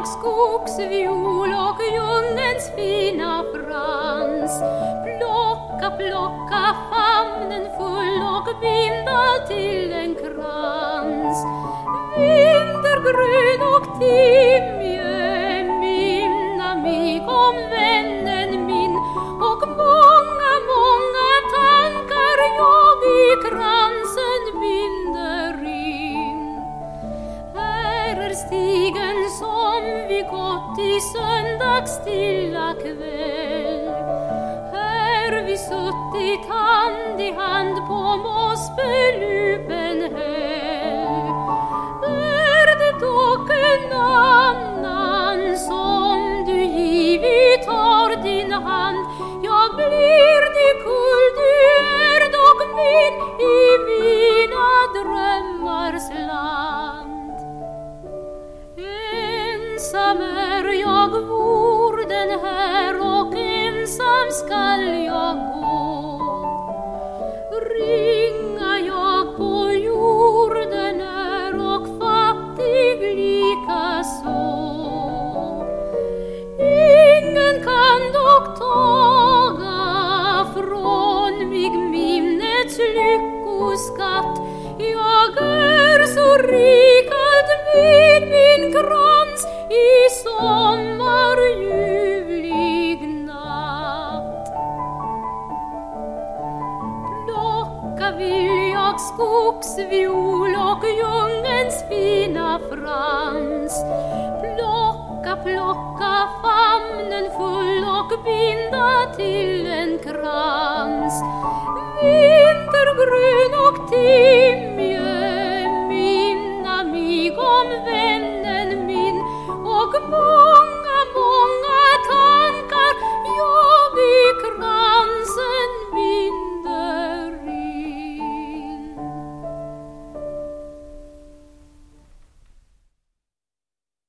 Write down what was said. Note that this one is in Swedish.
jag skogsviol och djungelns fina frans. Plocka, plocka famnen full och binda till en krans. Vintergrön och timje, minna mig om vännen min och många, många tankar jag i kransen binder in. Här är stigen vi gått i söndags stilla kväll. Här vi suttit hand i hand på mossbelupen Ensam är jag vorden här och ensam skall jag gå. Ringa jag på jorden är och fattig likaså. Ingen kan dock taga från mig minnets lyckoskatt. Plocka vill jag skogsviol och djungelns fina frans. Plocka, plocka famnen full och binda till en krans. Vintergrön och till